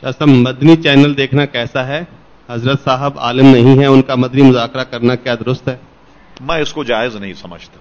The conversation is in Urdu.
شاہ صاحب، مدنی چینل دیکھنا کیسا ہے؟ حضرت صاحب عالم نہیں ہے ان کا مدنی مذاکرہ کرنا کیا درست ہے؟ میں اس کو جائز نہیں سمجھتا۔